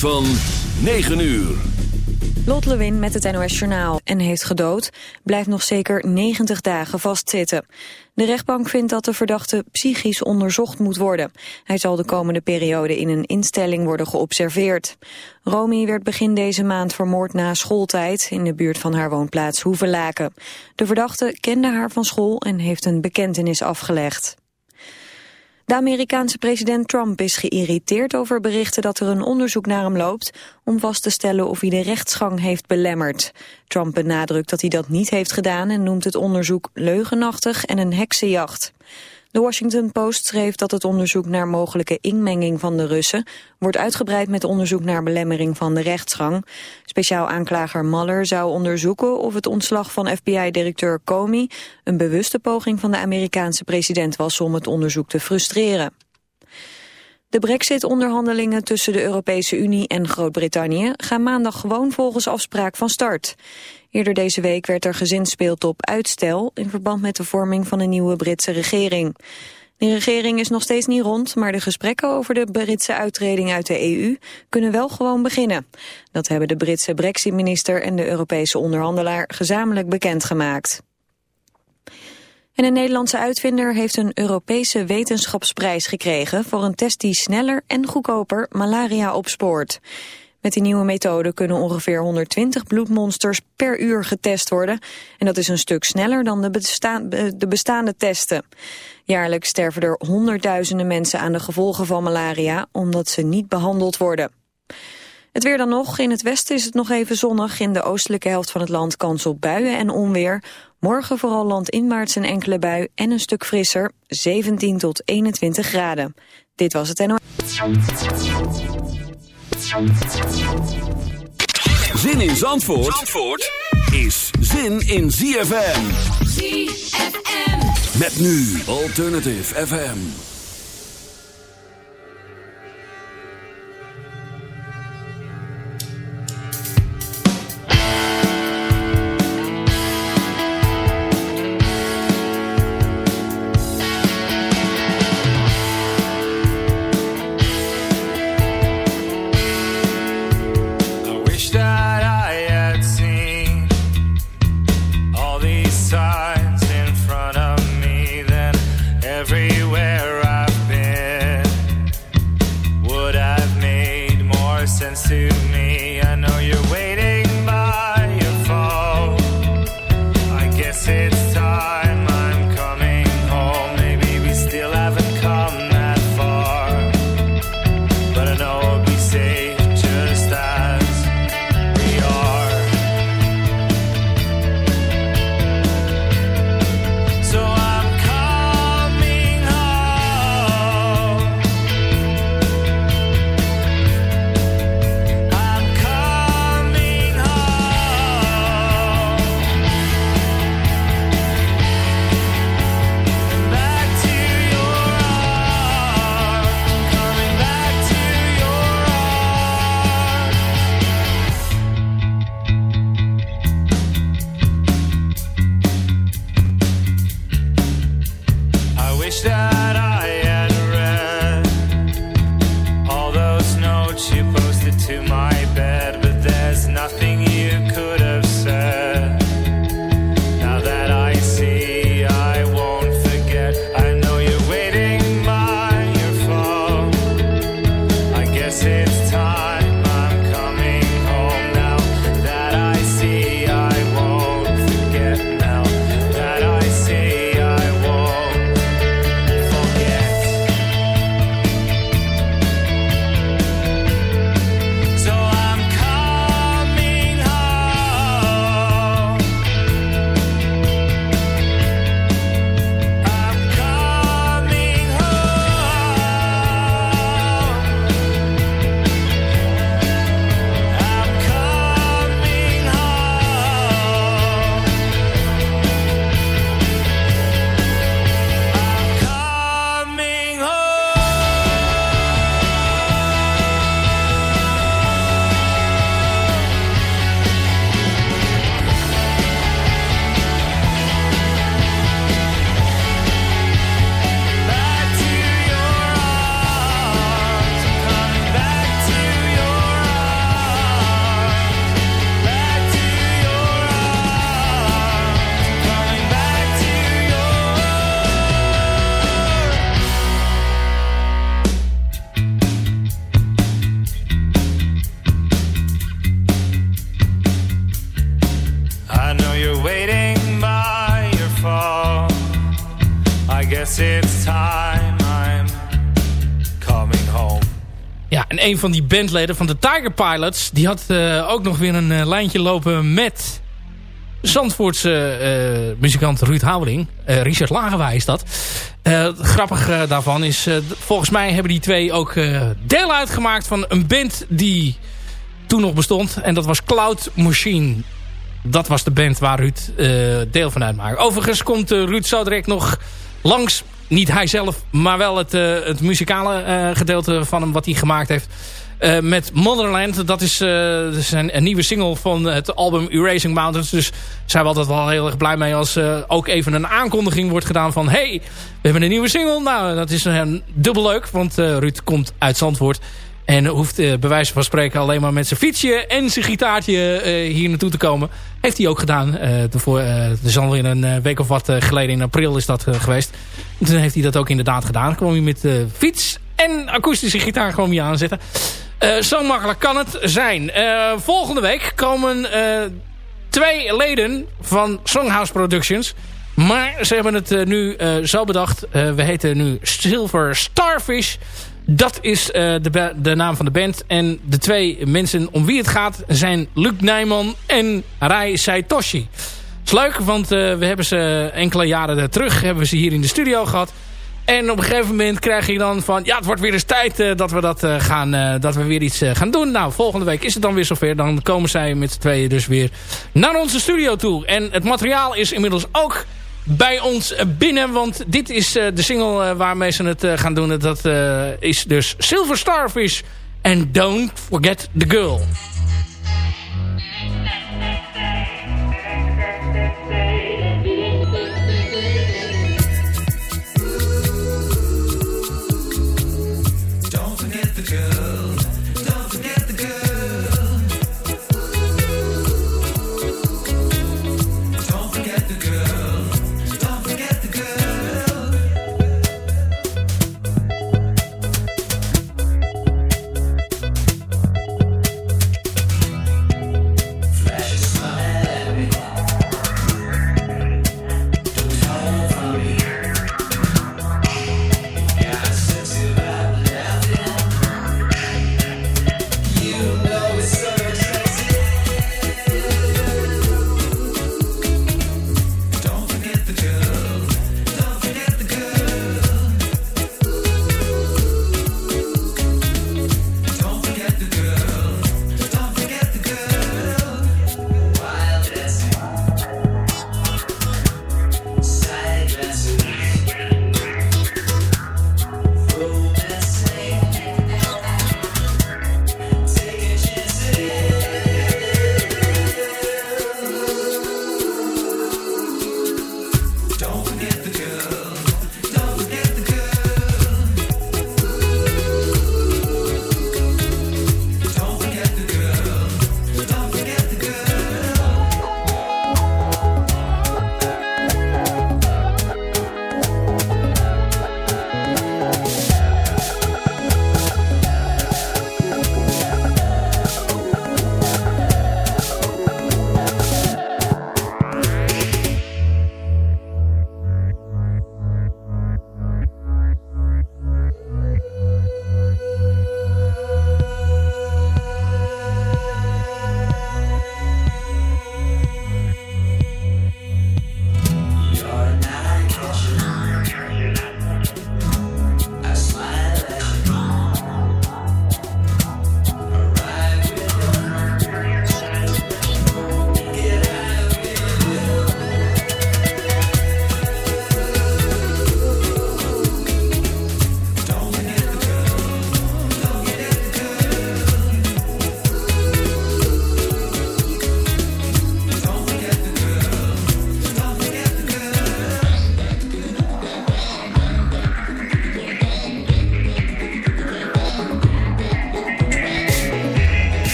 Van 9 uur. Lot Lewin met het NOS Journaal en heeft gedood, blijft nog zeker 90 dagen vastzitten. De rechtbank vindt dat de verdachte psychisch onderzocht moet worden. Hij zal de komende periode in een instelling worden geobserveerd. Romy werd begin deze maand vermoord na schooltijd in de buurt van haar woonplaats Hoevelaken. De verdachte kende haar van school en heeft een bekentenis afgelegd. De Amerikaanse president Trump is geïrriteerd over berichten dat er een onderzoek naar hem loopt om vast te stellen of hij de rechtsgang heeft belemmerd. Trump benadrukt dat hij dat niet heeft gedaan en noemt het onderzoek leugenachtig en een heksenjacht. De Washington Post schreef dat het onderzoek naar mogelijke inmenging van de Russen wordt uitgebreid met onderzoek naar belemmering van de rechtsgang. Speciaal aanklager Mueller zou onderzoeken of het ontslag van FBI-directeur Comey een bewuste poging van de Amerikaanse president was om het onderzoek te frustreren. De brexit-onderhandelingen tussen de Europese Unie en Groot-Brittannië gaan maandag gewoon volgens afspraak van start. Eerder deze week werd er gezinspeeld op uitstel in verband met de vorming van een nieuwe Britse regering. De regering is nog steeds niet rond, maar de gesprekken over de Britse uittreding uit de EU kunnen wel gewoon beginnen. Dat hebben de Britse brexit-minister en de Europese onderhandelaar gezamenlijk bekendgemaakt. En een Nederlandse uitvinder heeft een Europese wetenschapsprijs gekregen voor een test die sneller en goedkoper malaria opspoort. Met die nieuwe methode kunnen ongeveer 120 bloedmonsters per uur getest worden. En dat is een stuk sneller dan de, de bestaande testen. Jaarlijks sterven er honderdduizenden mensen aan de gevolgen van malaria... omdat ze niet behandeld worden. Het weer dan nog. In het westen is het nog even zonnig. In de oostelijke helft van het land kans op buien en onweer. Morgen vooral landinwaarts een enkele bui en een stuk frisser. 17 tot 21 graden. Dit was het NO. Zin in Zandvoort, Zandvoort is zin in ZFM. ZFM. Met nu Alternative FM. to my een van die bandleden van de Tiger Pilots... die had uh, ook nog weer een uh, lijntje lopen met... Zandvoortse uh, muzikant Ruud Houding. Richard Lagerwij is dat. het grappige daarvan is... volgens mij hebben die twee ook deel uitgemaakt van een band die toen nog bestond. En dat was Cloud Machine. Dat was de band waar Ruud deel van uitmaakt. Overigens komt Ruud zo direct nog langs niet hij zelf, maar wel het, uh, het muzikale uh, gedeelte van hem wat hij gemaakt heeft. Uh, met Motherland, dat is, zijn een nieuwe single van het album Erasing Mountains. Dus zijn we altijd wel heel erg blij mee als ook even een aankondiging wordt gedaan van... hey, we hebben een nieuwe single. Nou, dat is een dubbel leuk, want Ruud komt uit Zandvoort. En hoeft uh, bij wijze van spreken alleen maar met zijn fietsje en zijn gitaartje uh, hier naartoe te komen. Heeft hij ook gedaan. Er is alweer een week of wat geleden, in april is dat geweest. En toen heeft hij dat ook inderdaad gedaan. Dan kwam hij met fiets en akoestische gitaar gewoon weer aanzetten. zo makkelijk kan het zijn. volgende week komen twee leden van Songhouse Productions... Maar ze hebben het nu zo bedacht. we heten nu Silver Starfish. Dat is uh, de, de, naam van de band. En de twee mensen om wie het gaat zijn Luc Nijman en Rai Saitoshi. Het is leuk, want uh, we hebben ze enkele jaren terug hebben we ze hier in de studio gehad. En op een gegeven moment krijg je dan van... ja, het wordt weer eens tijd uh, dat we dat gaan... dat we weer iets gaan doen. Nou, volgende week is het dan weer zover. Dan komen zij met z'n tweeën dus weer naar onze studio toe. En het materiaal is inmiddels ook bij ons binnen. Want dit is uh, de single uh, waarmee ze het uh, gaan doen. Dat is dus Silver Starfish en Don't Forget the Girl.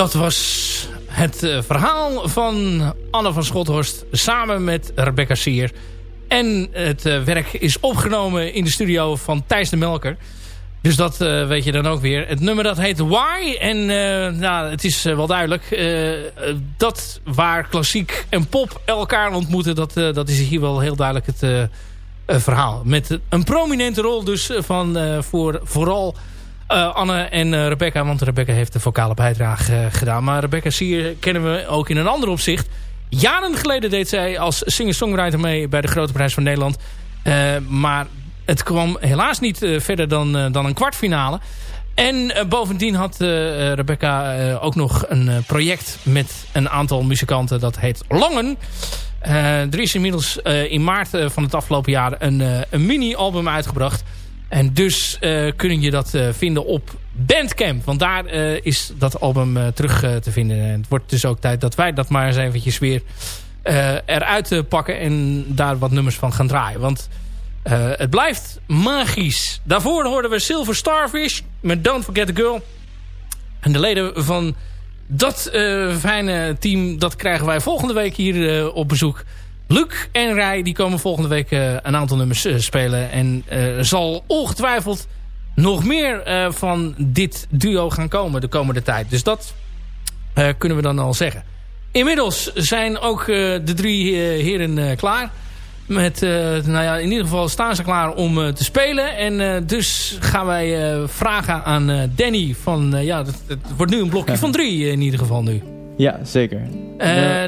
Dat was het uh, verhaal van Anne van Schothorst samen met Rebecca Sier. En het uh, werk is opgenomen in de studio van Thijs de Melker. Dus dat uh, weet je dan ook weer. Het nummer dat heet Why. En nou, het is wel duidelijk. dat waar klassiek en pop elkaar ontmoeten. Dat, dat is hier wel heel duidelijk het verhaal. Met een prominente rol dus van voor vooral uh, Anne en uh, Rebecca, want Rebecca heeft de vocale bijdrage uh, gedaan. Maar Rebecca Sier kennen we ook in een ander opzicht. Jaren geleden deed zij als singer-songwriter mee bij de Grote Prijs van Nederland. maar het kwam helaas niet verder dan, dan een kwartfinale. En bovendien had Rebecca ook nog een project met een aantal muzikanten. Dat heet Longen. er is inmiddels in maart van het afgelopen jaar een, een mini-album uitgebracht... En dus uh, kun je dat uh, vinden op Bandcamp. Want daar uh, is dat album terug te vinden. En het wordt dus ook tijd dat wij dat maar eens eventjes weer eruit pakken. En daar wat nummers van gaan draaien. Want het blijft magisch. Daarvoor hoorden we Silver Starfish met Don't Forget the Girl. En de leden van dat fijne team, dat krijgen wij volgende week hier op bezoek. Luc en Rij die komen volgende week uh, een aantal nummers uh, spelen. En uh, zal ongetwijfeld nog meer van dit duo gaan komen de komende tijd. Dus dat kunnen we dan al zeggen. Inmiddels zijn ook de drie heren klaar. Met, nou ja, in ieder geval staan ze klaar om te spelen. En dus gaan wij vragen aan Danny van... ja, het, het, wordt nu een blokje van drie in ieder geval nu. Ja, zeker.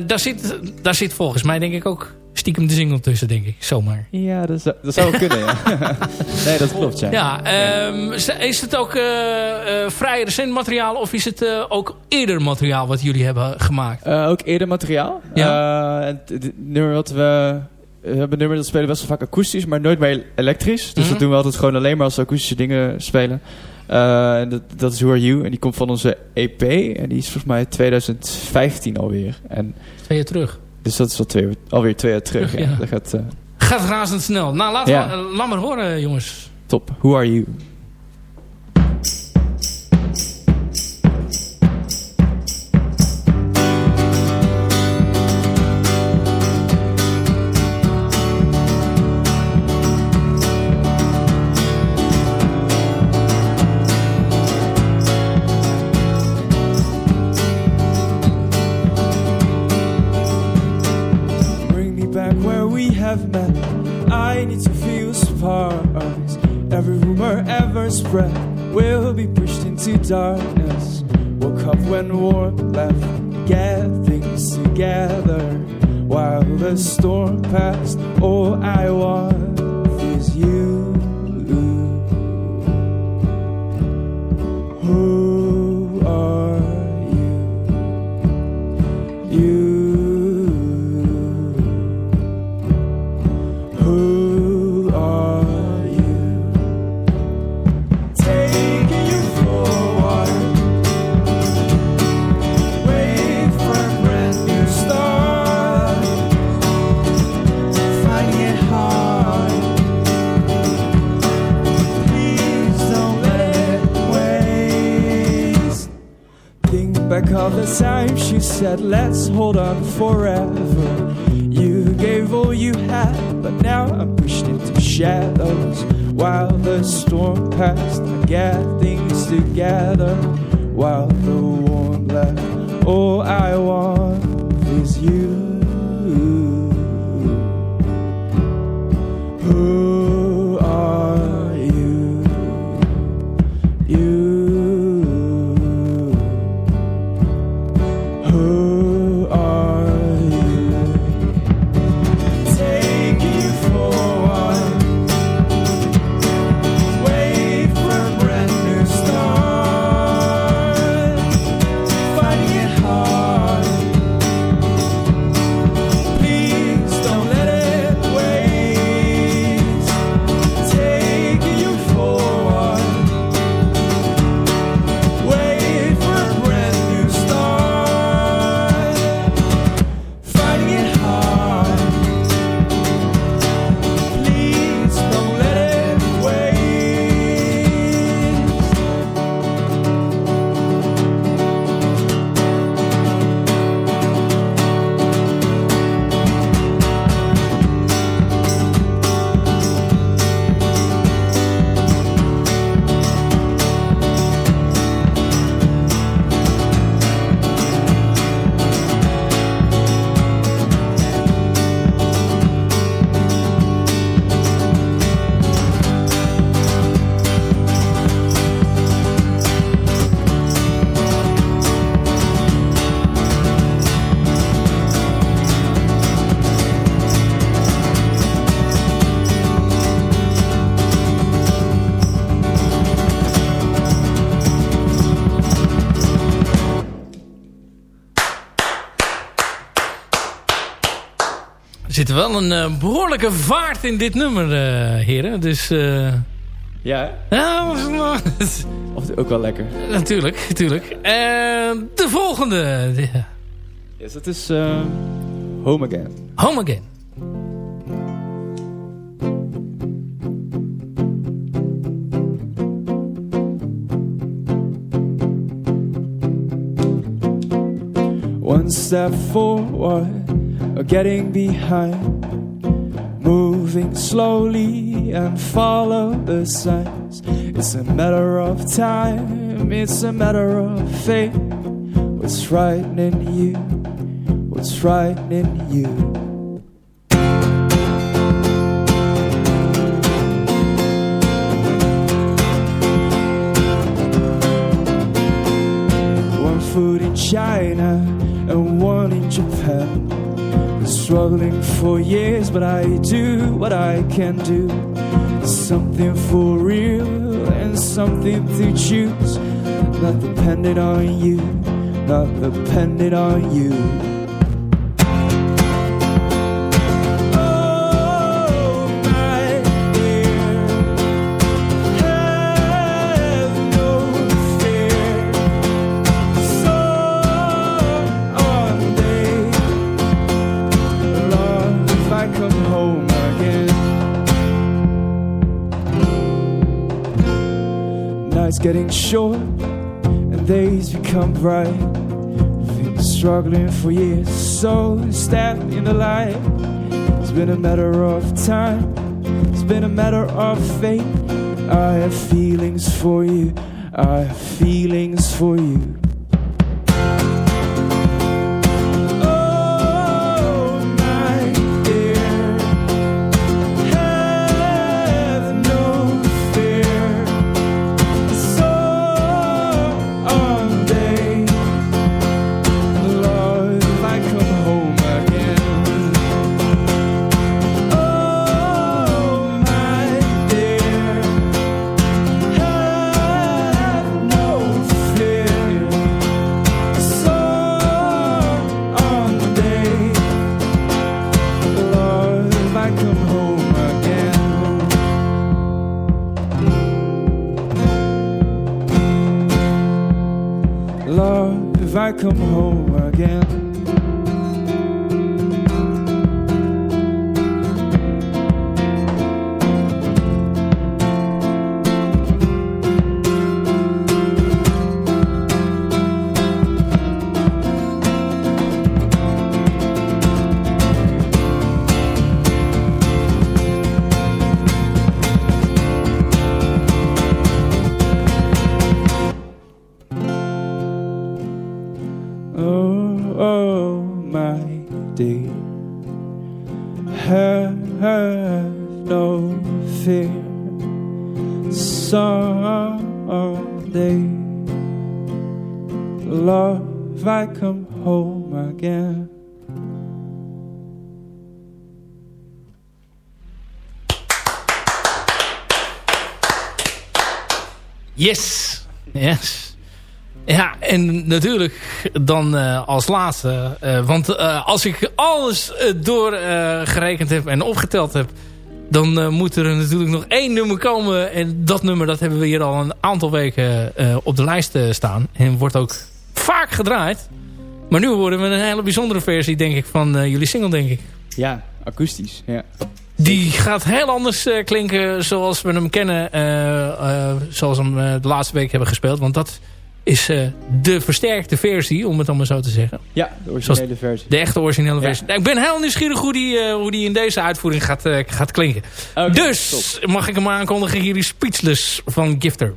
daar, zit, daar zit volgens mij denk ik ook stiekem de single tussen, denk ik. Zomaar. Ja, dat zou, dat zou kunnen, ja. nee, dat klopt, ja. ja um, is het ook uh, uh, vrij recent materiaal of is het uh, ook eerder materiaal wat jullie hebben gemaakt? ook eerder materiaal. Ja. het nummer wat we... We hebben nummer dat spelen best wel vaak akoestisch, maar nooit meer elektrisch. Dus mm -hmm. dat doen we altijd gewoon alleen maar als akoestische dingen spelen. en dat, dat is Who Are You. En die komt van onze EP. En die is volgens mij 2015 alweer. En, Twee jaar terug. Dus dat is al twee, alweer twee jaar terug. Ja. Dat gaat, uh... gaat razendsnel. Nou, laat, ja. maar, laat maar horen, jongens. Top. Who are you? Spread will be pushed into darkness. Woke up when warm left, get things together. While the storm passed, all I want said, Let's hold on forever. You gave all you had, but now I'm pushed into shadows. While the storm passed, I get things together. While the warm left, all I want is you. Wel een uh, behoorlijke vaart in dit nummer, uh, heren. Dus... Uh... Ja, Ja, of ook wel lekker. Natuurlijk, natuurlijk. de volgende. Yes, dat is Home Again. Home Again. One step forward or getting behind. Moving slowly and follow the signs. It's a matter of time, it's a matter of fate. What's frightening you? What's frightening you? One food in China struggling for years, but I do what I can do. Something for real and something to choose. Not dependent on you, not dependent on you. Getting short and days become bright. Been struggling for years, so step in the light. It's been a matter of time, it's been a matter of fate. I have feelings for you, I have feelings for you. Come home my day. Have no fear. Someday, love, I come home again. Yes. Yes. Ja, en natuurlijk dan uh, als laatste. Uh, want uh, als ik alles doorgerekend heb en opgeteld heb... dan moet er natuurlijk nog één nummer komen. En dat nummer dat hebben we hier al een aantal weken op de lijst staan. En wordt ook vaak gedraaid. Maar nu horen we een hele bijzondere versie, denk ik, van jullie single, denk ik. Ja, akoestisch. Ja. Die gaat heel anders klinken zoals we hem kennen. Zoals we hem de laatste week hebben gespeeld. Want dat is de versterkte versie, om het allemaal zo te zeggen. Ja, de originele versie. De echte originele versie. Nou, ik ben heel nieuwsgierig hoe die, hoe die in deze uitvoering gaat, gaat klinken. dus mag ik hem aankondigen. Hier is Speechless van Gifter.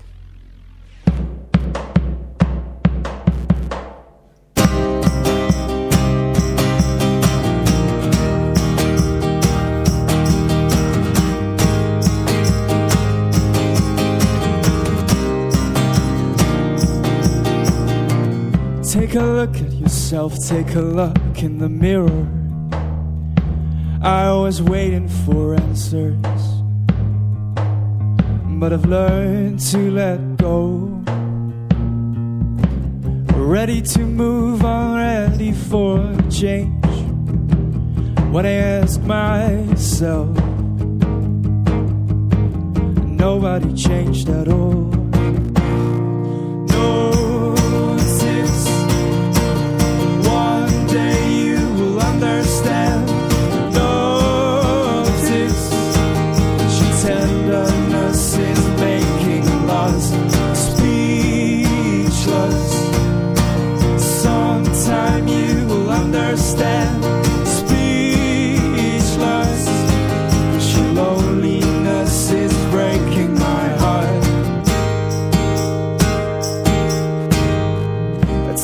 Take a look at yourself, take a look in the mirror. I was waiting for answers, but I've learned to let go. Ready to move on, ready for change. When I ask myself, nobody changed at all.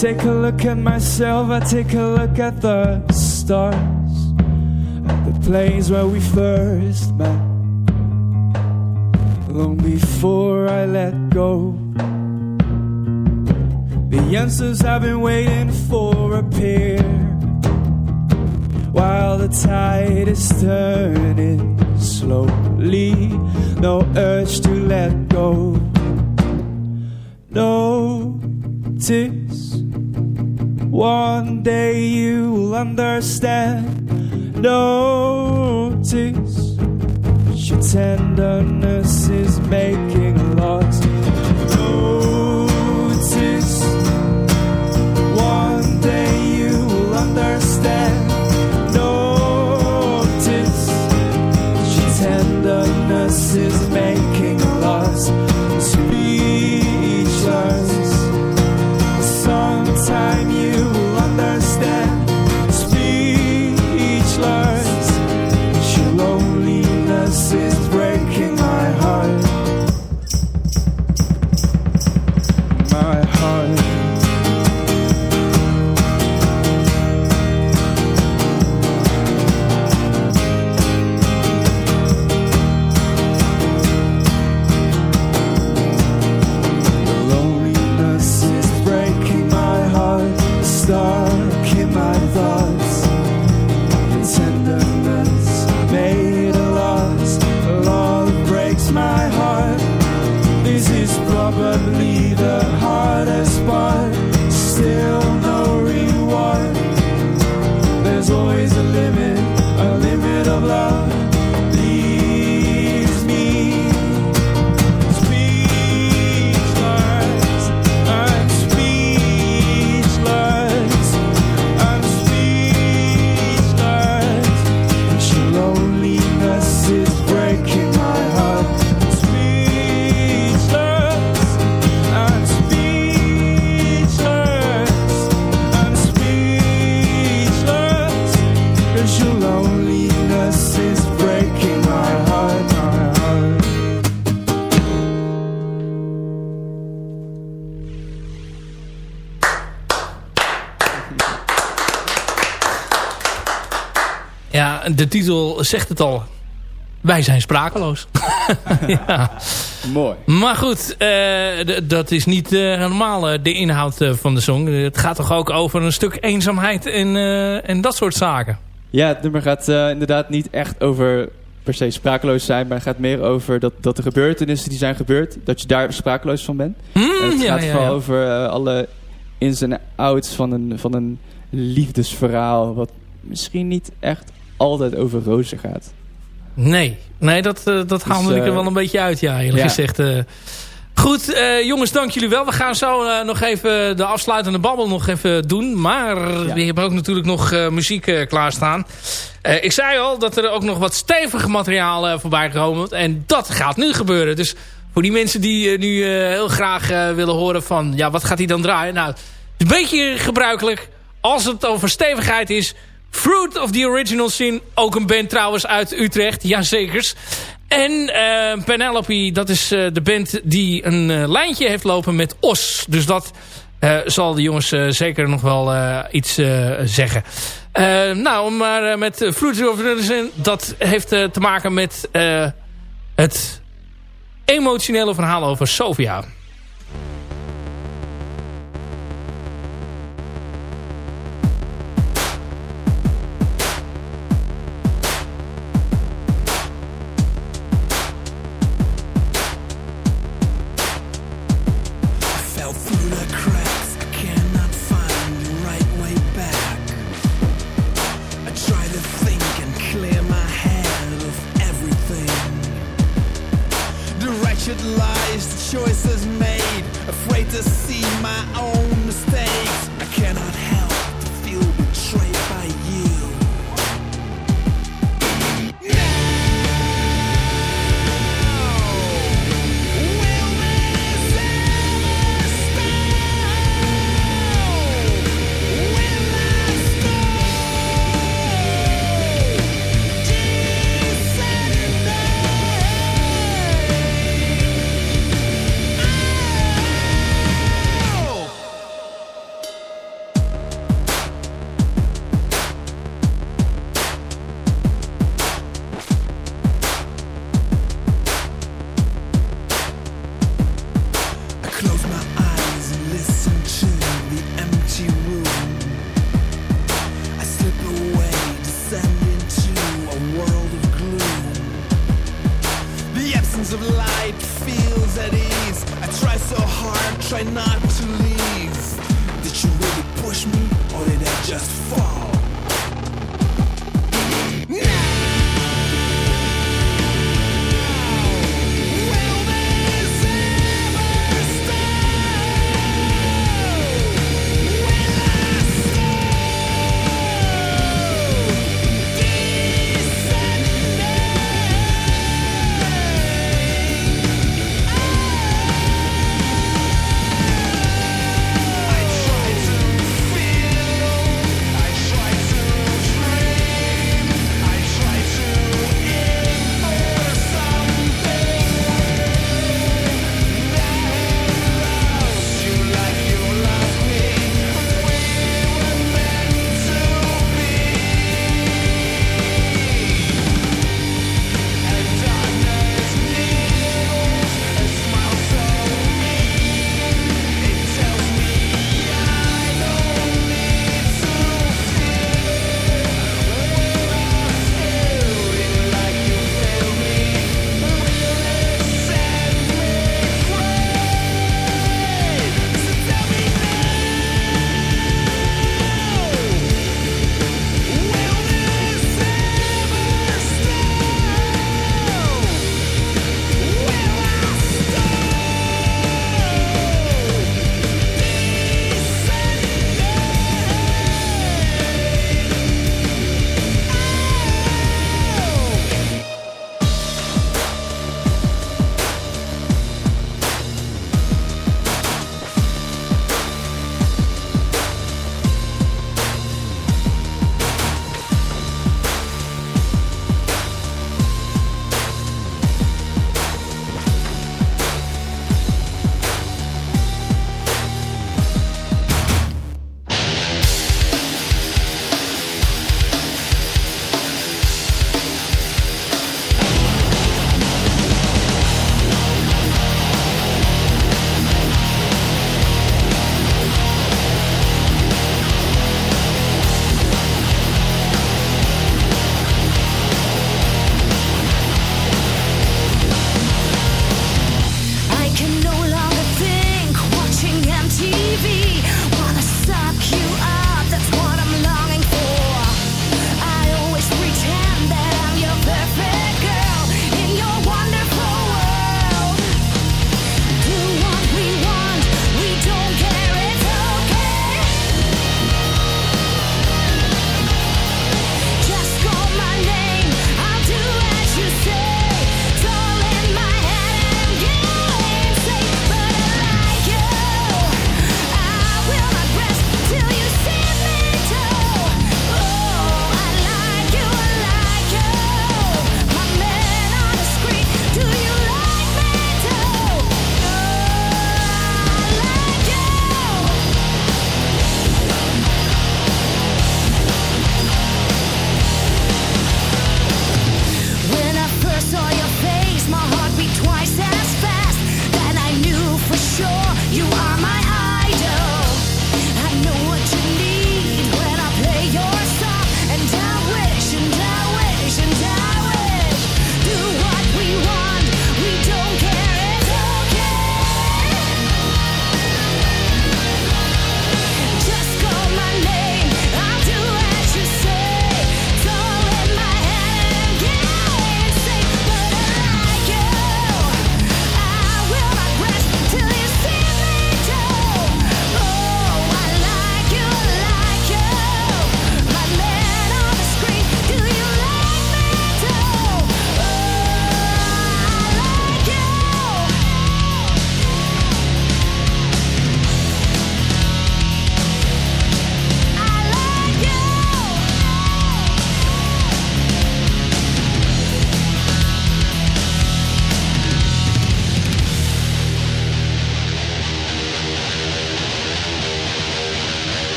Take a look at myself, I take a look at the stars, at the place where we first met. Long before I let go, the answers I've been waiting for appear. While the tide is turning slowly, no urge to let go. No Notice one day you'll understand. Notice your tenderness is making a lot. Notice one day you'll understand. De titel zegt het al. Wij zijn sprakeloos. ja. Mooi. Maar goed, eh, dat is niet eh, helemaal eh, de inhoud van de song. Het gaat toch ook over een stuk eenzaamheid en, en dat soort zaken. Ja, het nummer gaat inderdaad niet echt over per se sprakeloos zijn, maar het gaat meer over dat, dat de gebeurtenissen die zijn gebeurd, dat je daar sprakeloos van bent. En het ja, gaat ja, vooral over alle ins en outs van een, van een liefdesverhaal, wat misschien niet echt altijd over rozen gaat. Nee, nee dat, eh, dat haalde ik er eh, wel een beetje uit, ja, eerlijk ja. gezegd. eh. Goed, jongens, dank jullie wel. We gaan zo nog even de afsluitende babbel nog even doen. Maar Ja. we hebben ook natuurlijk nog muziek klaarstaan. Ik zei al dat er ook nog wat stevig materiaal voorbij komt. En dat gaat nu gebeuren. Dus voor die mensen die nu heel graag willen horen van... Ja, wat gaat hij dan draaien? Nou, het is een beetje gebruikelijk. Als het over stevigheid is... Fruit of the Original Sin. Ook een band trouwens uit Utrecht. Jazekers. En eh, Penelope, dat is eh, de band die een eh, lijntje heeft lopen met Os. Dus dat zal de jongens zeker nog wel iets zeggen. Nou, maar met Fruit of the Sin... dat heeft te maken met het emotionele verhaal over Sofia.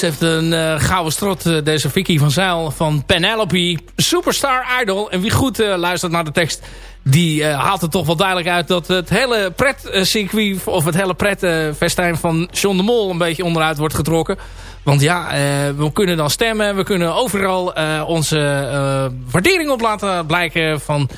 Hij heeft een uh, gouden strot, uh, deze Vicky van Zeil van Penelope. Superstar Idol. En wie goed uh, luistert naar de tekst, die haalt het toch wel duidelijk uit... dat het hele pretcircuit of het hele pretfestijn van John de Mol... een beetje onderuit wordt getrokken. Want ja, we kunnen dan stemmen. We kunnen overal onze waardering op laten blijken van...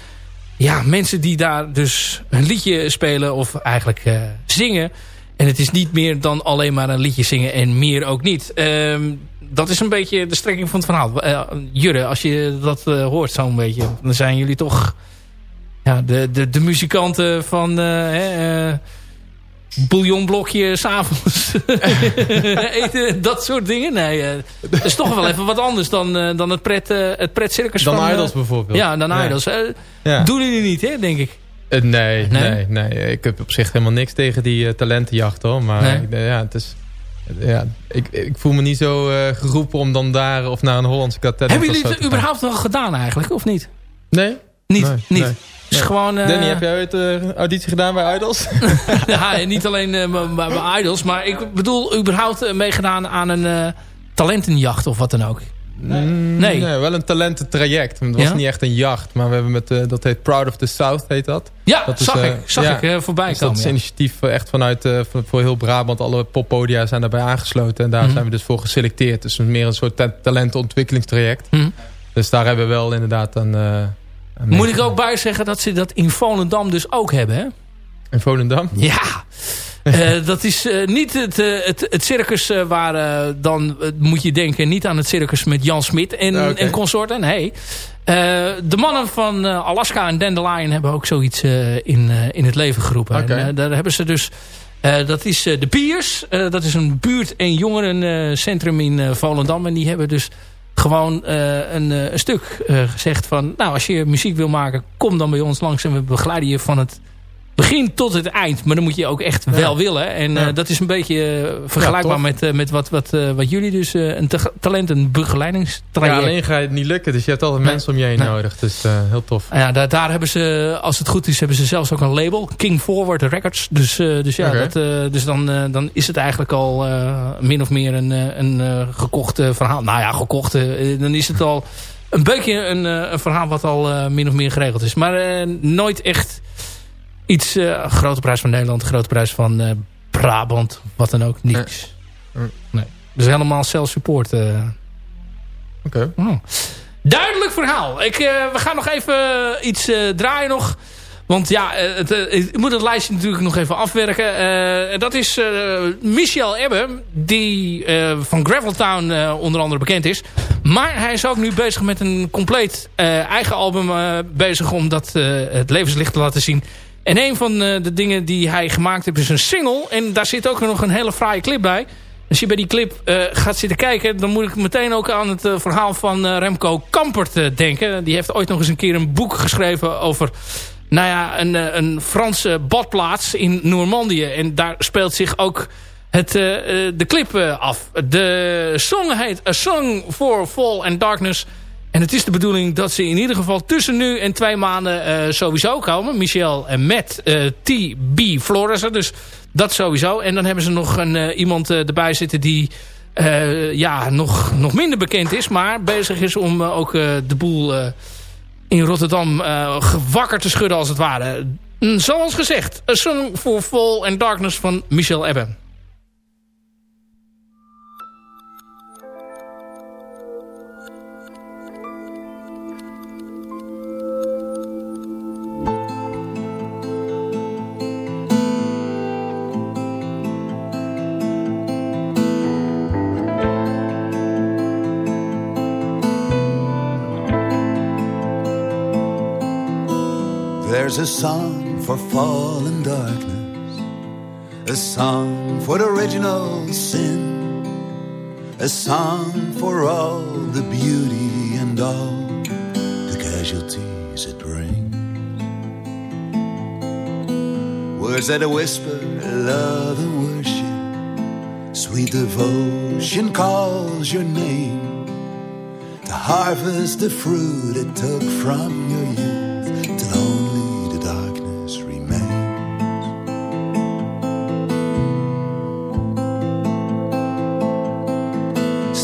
Ja, mensen die daar dus een liedje spelen of eigenlijk zingen... En het is niet meer dan alleen maar een liedje zingen en meer ook niet. Um, dat is een beetje de strekking van het verhaal. Uh, Jurre, als je dat uh, hoort zo'n beetje, dan zijn jullie toch ja, de, de, de muzikanten van uh, bouillonblokje s'avonds eten, dat soort dingen. Nee, dat is toch wel even wat anders dan, dan het, pret, het pretcircus dan van... Dan Idols bijvoorbeeld. Ja, dan. Idols. Ja. Doen jullie niet, hè, denk ik. Uh, nee, nee, nee, nee, Ik heb op zich helemaal niks tegen die uh, talentenjacht hoor. Maar nee. ik, ja, het is, ja, ik, ik voel me niet zo uh, geroepen om dan daar of naar een Hollandse talent Hebben jullie het überhaupt wel gedaan eigenlijk, of niet? Nee. Niet? Nee, niet. Nee. Dus gewoon, Danny, heb jij ooit uh, auditie gedaan bij Idols? ja, niet alleen bij, bij Idols, maar ik bedoel überhaupt meegedaan aan een talentenjacht of wat dan ook. Nee. nee. nee. wel een talententraject. Het was ja? niet echt een jacht. Maar we hebben met, uh, dat heet Proud of the South, heet dat. Ja, dat zag is, uh, ik. Zag ja, ik uh, voorbij dus komen. Dat is een initiatief echt vanuit, voor, voor heel Brabant. Alle poppodia zijn daarbij aangesloten. En daar Mhm. mm -hmm. zijn we dus voor geselecteerd. Dus meer een soort ta talentenontwikkelingstraject. Mm -hmm. Dus daar hebben we wel inderdaad een... Moet ik ook bij zeggen dat ze dat in Volendam dus ook hebben, hè? In Volendam? Ja. Uh, dat is uh, niet het, uh, het, het circus waar dan moet je denken niet aan het circus met Jan Smit en, okay. en consorten. Nee. de mannen van Alaska en Dandelion hebben ook zoiets in, in het leven geroepen. Okay. En, daar hebben ze dus... dat is de Piers. dat is een buurt- en jongerencentrum in Volendam. En die hebben dus gewoon een, een, stuk gezegd van... Nou, als je muziek wil maken, kom dan bij ons langs en we begeleiden je van het begin tot het eind. Maar dan moet je ook echt ja. wel willen. En ja. uh, dat is een beetje uh, vergelijkbaar ja, met, uh, met wat, wat, wat jullie dus... een talent- en begeleidingstraject. Ja, alleen ga je het niet lukken. Dus je hebt altijd nee. mensen om je heen nee. nodig. Dus heel tof. Ja, daar, daar, hebben ze, als het goed is, hebben ze zelfs ook een label. King Forward Records. Dus, dus ja, okay. dat, dus dan, dan is het eigenlijk al min of meer een, een gekocht verhaal. Nou ja, gekocht. dan is het al een beetje een, een verhaal wat al min of meer geregeld is. Maar nooit echt iets, uh, grote prijs van Nederland, grote prijs van uh, Brabant, wat dan ook, niks. Nee. nee. Dus helemaal self-support. Uh. Oké. Okay. Oh. Duidelijk verhaal. Ik, we gaan nog even iets draaien nog. Want ja, het, ik moet het lijstje natuurlijk nog even afwerken. Dat is Michel Ebbe, die van Graveltown onder andere bekend is. Maar hij is ook nu bezig met een compleet eigen album bezig om dat het levenslicht te laten zien. En een van de dingen die hij gemaakt heeft is een single. En daar zit ook nog een hele fraaie clip bij. Als je bij die clip uh, gaat zitten kijken... dan moet ik meteen ook aan het uh, verhaal van Remco Kampert denken. Die heeft ooit nog eens een keer een boek geschreven over... nou ja, een, een Franse badplaats in Normandië. En daar speelt zich ook het, de clip af. De song heet A Song for Fall and Darkness... En het is de bedoeling dat ze in ieder geval tussen nu en twee maanden uh, sowieso komen. Michel en Matt uh, T.B. Florissen. Dus dat sowieso. En dan hebben ze nog een, uh, iemand erbij zitten die ja, nog, nog minder bekend is. Maar bezig is om ook de boel in Rotterdam wakker te schudden als het ware. Zoals gezegd, A Song for Fall and Darkness van Michel Ebbe. There's a song for fall and darkness, a song for the original sin, a song for all the beauty and all the casualties it brings. Words that whisper love and worship, sweet devotion calls your name to harvest the fruit it took from your youth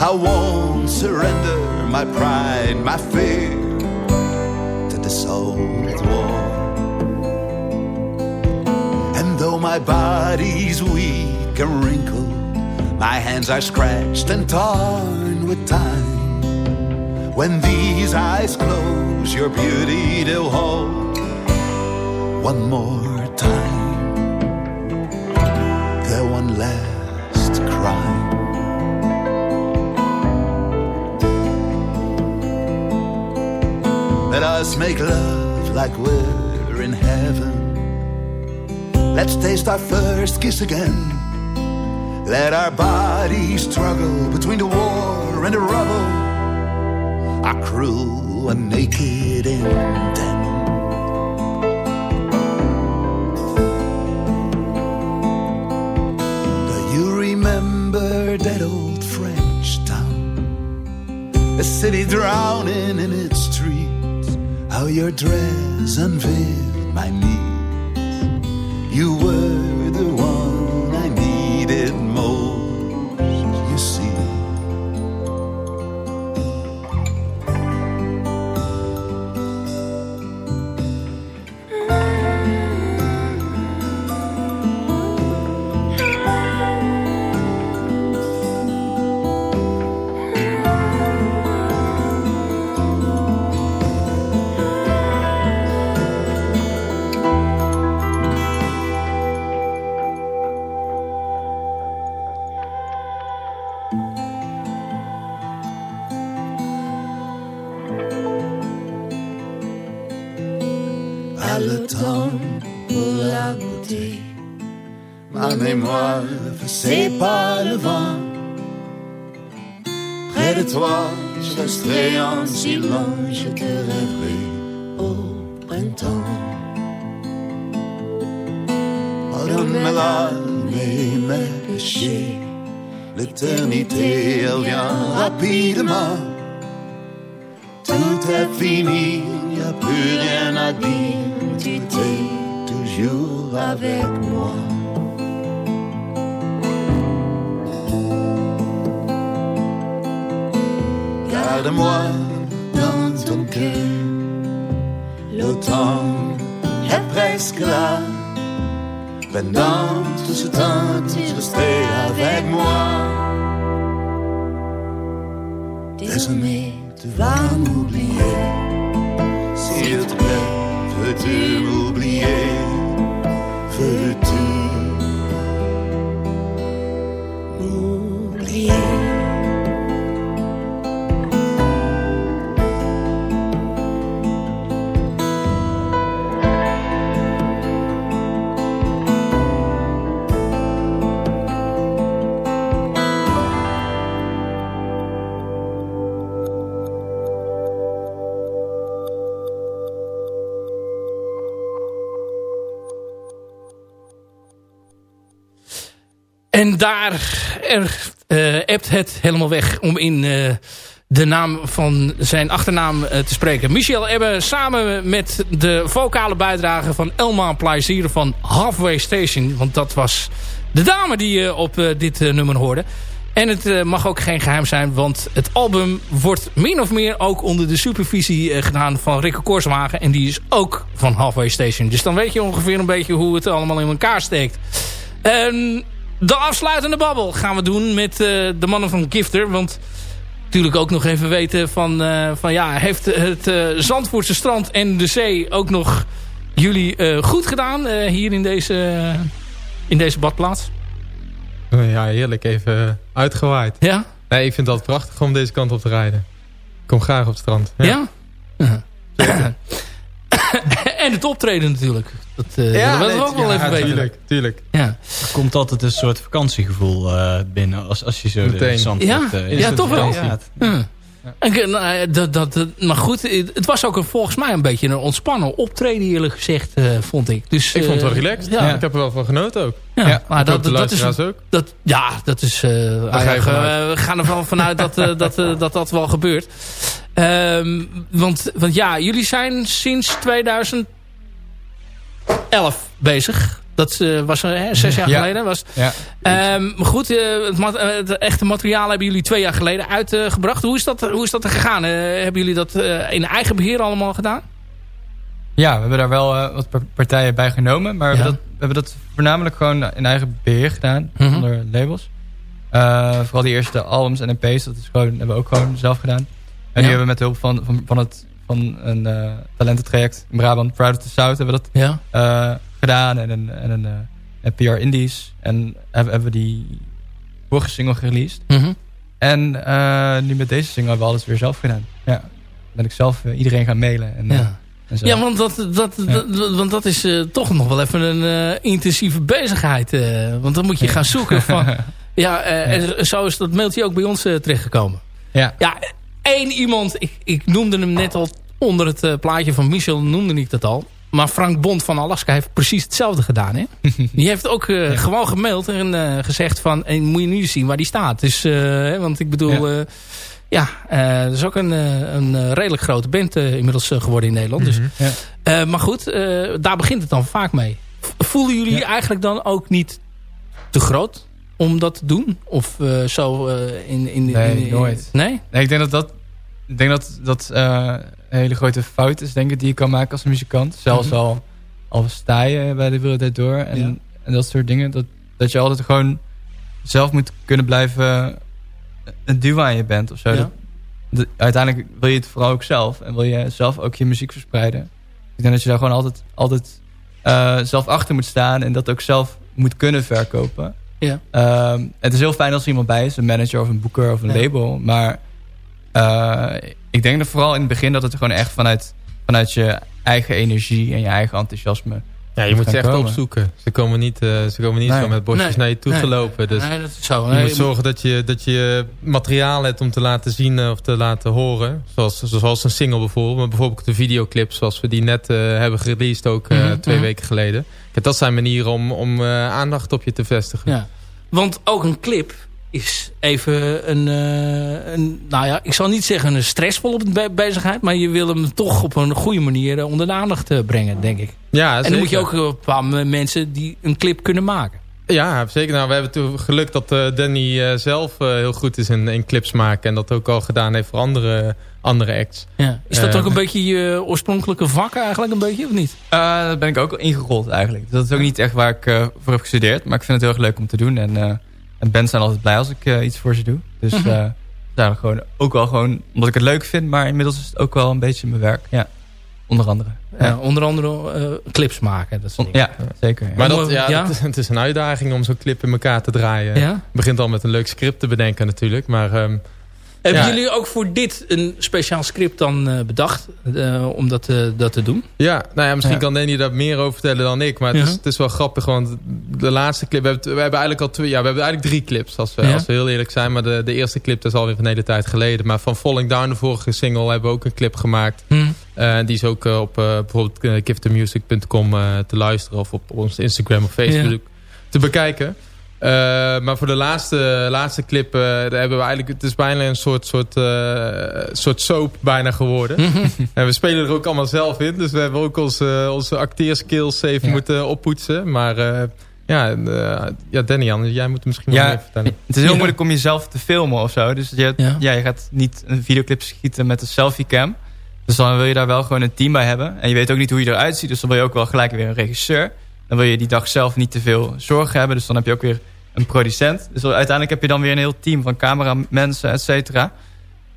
I won't surrender my pride, my fear to this old war. And though my body's weak and wrinkled, my hands are scratched and torn with time. When these eyes close, your beauty they'll hold one more time. The one last Let us make love like we're in heaven. Let's taste our first kiss again. Let our bodies struggle between the war and the rubble. Our crew and naked intent. Do you remember that old French town? A city drowning in your dress unveiled my knees. You were daar er, eh, het helemaal weg om in eh, de naam van zijn achternaam eh, te spreken. Michel Ebbe samen met de vocale bijdrage van Elma Plaisier van Halfway Station. Want dat was de dame die je op dit nummer hoorde. En het mag ook geen geheim zijn, want het album wordt min of meer ook onder de supervisie gedaan van Rikke Korswagen. En die is ook van Halfway Station. Dus dan weet je ongeveer een beetje hoe het allemaal in elkaar steekt. En de afsluitende babbel gaan we doen met uh, de mannen van Gifter. Want natuurlijk ook nog even weten van... eh, van ja, heeft het eh, Zandvoortse strand en de zee ook nog jullie eh, goed gedaan eh, hier in deze, in deze badplaats? Ja, heerlijk. Even uitgewaaid. Ja? Nee, ik vind het altijd prachtig om deze kant op te rijden. Ik kom graag op het strand. Ja? Ja. en het optreden natuurlijk. Dat uh, ja, willen we ook wel even weten. Tuurlijk, tuurlijk. Ja. Er komt altijd een soort vakantiegevoel uh, binnen als, als je zo Meteen. de zand Ja, uh, ja toch wel. Ja. Ja. En, nou, dat, dat, maar goed, het was ook een, volgens mij een beetje een ontspannen optreden eerlijk gezegd, uh, vond ik. Dus, ik vond het wel relaxed. Ja. Ik heb er wel van genoten ook. Ja, ja. maar dat, dat, dat is ook. Dat, ja, dat is. Uh, we gaan ervan vanuit dat, uh, dat, uh, dat dat wel gebeurt. Um, want, want ja, jullie zijn sinds 2011 bezig. Dat uh, was uh, zes jaar Ja. geleden. Was, Ja. um, maar goed, uh, het, mat- het echte materiaal hebben jullie twee jaar geleden uitgebracht. hoe, is dat, hoe is dat er gegaan? hebben jullie dat in eigen beheer allemaal gedaan? Ja, we hebben daar wel wat partijen bij genomen. Maar we, Ja. hebben dat, we hebben dat voornamelijk gewoon in eigen beheer gedaan. Mhm. Zonder labels. Vooral die eerste albums en EP's. Dat is gewoon, hebben we ook gewoon zelf gedaan. En nu Ja. hebben we met hulp van, van, van, het, van een uh, talententraject in Brabant. Proud of the South hebben we dat Ja. uh, gedaan. En een, en een, uh, een PR Indies. En hebben, hebben we die vorige single gereleased. Mhm. En nu met deze single hebben we alles weer zelf gedaan. Ja. Ben ik zelf iedereen gaan mailen. En, Ja. en zo. Ja, want dat, dat, dat- want dat is eh, toch nog wel even een eh, intensieve bezigheid. eh, want dan moet je gaan zoeken van... ja, eh, en zo is dat mailtje ook bij ons eh, terechtgekomen. Ja. Ja, één iemand, ik, ik noemde hem net al onder het eh, plaatje van Michel, noemde ik dat al. Maar Frank Bond van Alaska heeft precies hetzelfde gedaan. Hè? die heeft ook eh, gewoon gemaild en eh, gezegd van... En moet je nu zien waar die staat. Dus, want ik bedoel... Ja, ja dat is ook een, een redelijk grote band inmiddels geworden in Nederland. Dus, Ja. eh, maar goed, daar begint het dan vaak mee. Voelen jullie eigenlijk dan ook niet te groot om dat te doen? Of zo in, in, Nee, in- in- nooit. Nee? Nee, ik denk dat dat, ik denk dat, dat eh, een hele grote fout is, denk ik, die je kan maken als muzikant. Zelfs Mhm. al, al sta je bij de Wereld Door en, Ja. en dat soort dingen. Dat, dat je altijd gewoon zelf moet kunnen blijven een duo aan je bent of zo. Ja. Dat- dat- uiteindelijk wil je het vooral ook zelf. En wil je zelf ook je muziek verspreiden. Ik denk dat je daar gewoon altijd, altijd eh, zelf achter moet staan. En dat ook zelf moet kunnen verkopen. Ja. Ehm, het is heel fijn als er iemand bij is. Een manager of een boeker of een Ja. label. Maar eh, ik denk dat vooral in het begin dat het gewoon echt vanuit, vanuit je eigen energie en je eigen enthousiasme. Ja, je moet ze echt komen. opzoeken. Ze komen niet, eh, ze komen niet Nee. zo met bosjes Nee. naar je toe Nee. gelopen. Dus nee, dat is zo. je moet zorgen dat je, dat je materiaal hebt om te laten zien eh, of te laten horen. Zoals, zoals een single bijvoorbeeld. Maar bijvoorbeeld de videoclip zoals we die net hebben gereleased ook Mhm, twee weken geleden. Kijk, dat zijn manieren om, om aandacht op je te vestigen. Ja. Want ook een clip is even een, eh, een... Nou ja, ik zal niet zeggen een stressvolle be- bezigheid... maar je wil hem toch op een goede manier eh, onder de aandacht eh, brengen, denk ik. Ja, En dan moet je ook een paar m- mensen die een clip kunnen maken. Ja, zeker. Nou, we hebben toen geluk dat eh, Danny eh, zelf eh, heel goed is in, in clips maken. En dat ook al gedaan heeft voor andere, andere acts. Ja. Is dat Eh, ook een beetje je oorspronkelijke vak eigenlijk een beetje, of niet? Uh, daar ben ik ook ingerold eigenlijk. Dat is ook niet echt waar ik uh, voor heb gestudeerd. Maar ik vind het heel erg leuk om te doen. En, uh, en bands zijn altijd blij als ik uh, iets voor ze doe. Dus Mhm. uh, daar gewoon ook wel gewoon omdat ik het leuk vind. Maar inmiddels is het ook wel een beetje mijn werk. Ja, onder andere. Ja, onder andere uh, clips maken. Dat soort ja, zeker. Maar dat, ja, ja? Het, het, is een uitdaging om zo'n clip in elkaar te draaien. Ja? Het begint al met een leuk script te bedenken natuurlijk. Maar, um, Hebben ja. jullie ook voor dit een speciaal script dan uh, bedacht? Uh, om dat, uh, dat te doen? Ja, nou ja, misschien kan Danny daar meer over vertellen dan ik. Maar het, is, het is wel grappig, want de laatste clip... We hebben, we hebben eigenlijk al twee... Ja, we hebben eigenlijk drie clips, als we, als we heel eerlijk zijn. Maar de, de eerste clip dat is alweer een hele tijd geleden. Maar van Falling Down, de vorige single, hebben we ook een clip gemaakt. Hmm. Uh, die is ook uh, op uh, bijvoorbeeld uh, givethemusic.com te luisteren. Of op ons Instagram of Facebook ja. te bekijken. Uh, maar voor de laatste, laatste clip uh, daar hebben we eigenlijk... Het is bijna een soort, soort, uh, soort soap bijna geworden. en we spelen er ook allemaal zelf in. Dus we hebben ook onze, onze acteerskills even ja. moeten oppoetsen. Maar uh, ja, ja, Danny, jij moet misschien ja, wel even vertellen. Het is heel moeilijk om jezelf te filmen of zo. Dus je, ja. ja. je gaat niet een videoclip schieten met een selfie cam. Dus dan wil je daar wel gewoon een team bij hebben. En je weet ook niet hoe je eruit ziet. Dus dan wil je ook wel gelijk weer een regisseur. Dan wil je die dag zelf niet te veel zorgen hebben. Dus dan heb je ook weer een producent. Dus uiteindelijk heb je dan weer een heel team van cameramensen, et cetera.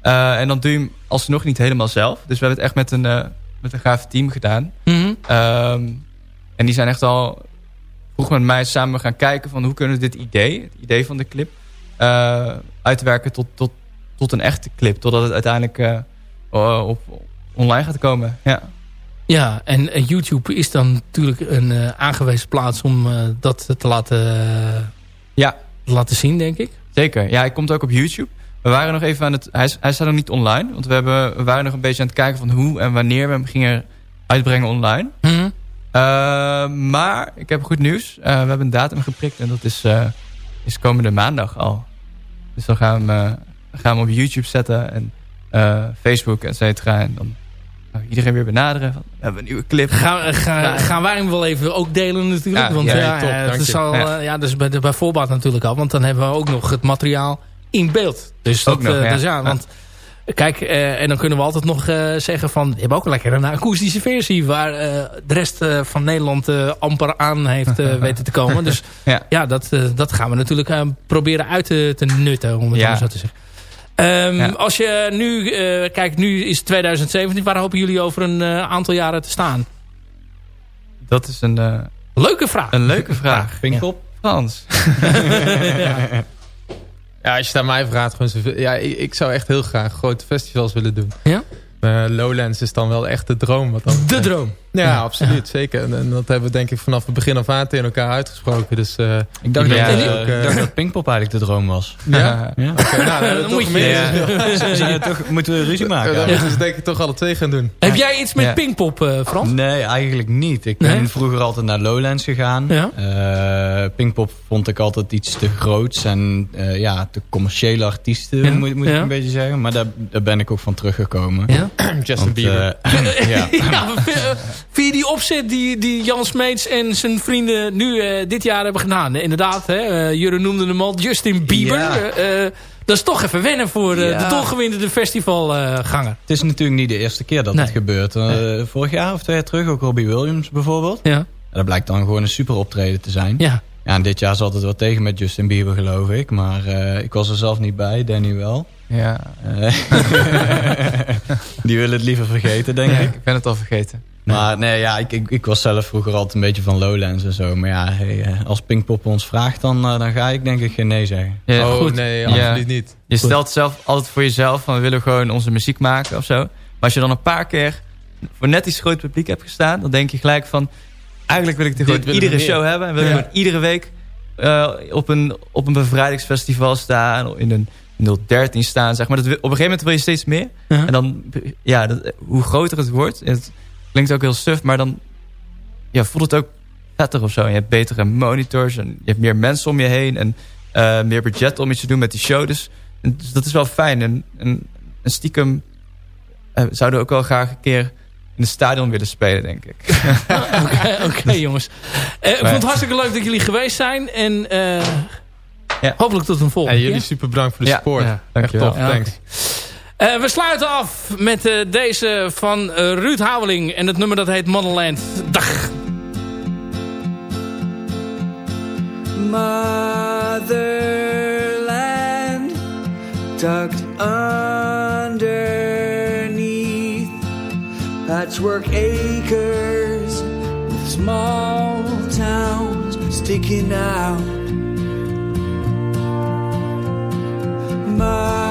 Eh, en dan doe je hem alsnog niet helemaal zelf. Dus we hebben het echt met een, eh, met een gaaf team gedaan. Mhm. Ehm, en die zijn echt al vroeg met mij samen gaan kijken van hoe kunnen we dit idee, het idee van de clip, eh, uitwerken tot, tot, tot een echte clip. Totdat het uiteindelijk op, online gaat komen. Ja. Ja, en eh, YouTube is dan natuurlijk een eh, aangewezen plaats om eh, dat te laten, ja. laten zien, denk ik. Zeker. Ja, hij komt ook op YouTube. We waren nog even aan het... Hij, hij staat nog niet online. Want we, hebben, we waren nog een beetje aan het kijken van hoe en wanneer we hem gingen uitbrengen online. Mhm. Uh, maar ik heb goed nieuws. We hebben een datum geprikt en dat is, is komende maandag al. Dus dan gaan we gaan we hem op YouTube zetten en Facebook, et cetera. En dan iedereen weer benaderen. Van, we hebben een nieuwe clip. Gaan, ga, gaan wij hem wel even ook delen natuurlijk. Ja, want ja, ja, top, het is al, Ja. eh, ja, dus bij, bij voorbaat natuurlijk al. Want dan hebben we ook nog het materiaal in beeld. Dus, dat, Ook nog, eh, ja. dus ja, want kijk, eh, en dan kunnen we altijd nog zeggen van... we hebben ook lekker een akoestische versie... waar de rest van Nederland amper aan heeft weten te komen. Dus ja, ja dat, dat gaan we natuurlijk proberen uit te, te nutten, om het Ja. zo te zeggen. Ehm, Ja. Als je nu eh, kijkt, nu is het 2017. Waar hopen jullie over een eh, aantal jaren te staan? Dat is een, uh, leuke vraag. Een leuke vraag. Pinkpop? Frans. Ja, als je het aan mij vraagt, gewoon zoveel, ja, ik, ik zou echt heel graag grote festivals willen doen. Ja? Uh, Lowlands is dan wel echt de droom. Wat dat de betreft. droom? Ja, Ja. absoluut. Zeker. En, en dat hebben we denk ik vanaf het begin af aan tegen elkaar uitgesproken. Dus, uh, ik dacht, ja, dat, ja, uh, ik dacht dat Pinkpop eigenlijk de droom was. Ja? ja. Okay, nou, dan, dan moet je... Ja. ja. toch moeten we ruzie maken. Dan moeten ze denk ik toch alle twee gaan doen. Heb jij iets met Pinkpop, uh, Frans? Nee, eigenlijk niet. Ik ben Nee? vroeger altijd naar Lowlands gegaan. Ja? Uh, Pinkpop vond ik altijd iets te groots en uh, ja, te commerciële artiesten, Ja? moet, moet Ja? ik een beetje zeggen. Maar daar, daar ben ik ook van teruggekomen. Ja? Justin Want, Bieber. uh, ja. via die opzet die, die Jan Smeets en zijn vrienden nu uh, dit jaar hebben gedaan. Inderdaad, hè, uh, Jure noemde hem al Justin Bieber. Ja. Uh, dat is toch even wennen voor uh, Ja. de dolgewinterde festivalganger. Het is natuurlijk niet de eerste keer dat Nee. het gebeurt. Uh, vorig jaar of twee jaar terug, ook Robbie Williams bijvoorbeeld. Ja. En dat blijkt dan gewoon een super optreden te zijn. Ja. Ja, en dit jaar zat het wel tegen met Justin Bieber, geloof ik. Maar uh, ik was er zelf niet bij, Danny wel. Ja. Uh, die willen het liever vergeten, denk Ja, ik. ik ben het al vergeten. Maar nee, ja, ik, ik, ik was zelf vroeger altijd een beetje van Lowlands en zo. Maar ja, hey, eh, als Pinkpop ons vraagt, dan, uh, dan ga ik denk ik geen nee zeggen. Ja, oh goed. nee, Ja. absoluut niet. Je stelt zelf altijd voor jezelf van we willen gewoon onze muziek maken of zo. Maar als je dan een paar keer voor net iets groot publiek hebt gestaan, dan denk je gelijk van eigenlijk wil ik dit Dit gewoon iedere meer. show hebben. En wil Ja. gewoon iedere week uh, op, een, op een bevrijdingsfestival staan, in een 013 staan, zeg maar. Dat, wil- op een gegeven moment wil je steeds meer. En dan, ja, dat, hoe groter het wordt, het klinkt ook heel suf, maar dan ja, voelt het ook vetter of zo. En je hebt betere monitors en je hebt meer mensen om je heen en uh, meer budget om iets te doen met die show. Dus, en, dus dat is wel fijn. En, en, en stiekem uh, zouden we ook wel graag een keer in het stadion willen spelen, denk ik. Oké, okay, jongens. Uh, ik vond het hartstikke leuk dat jullie geweest zijn. En uh, ja. hopelijk tot een volgende En jullie keer. super bedankt voor de support. ja, Echt Ja, thanks. Uh, we sluiten af met uh, deze van uh, Ruud Houweling. En het nummer dat heet Motherland. Dag. Motherland tucked underneath patchwork acres with small towns sticking out. Motherland,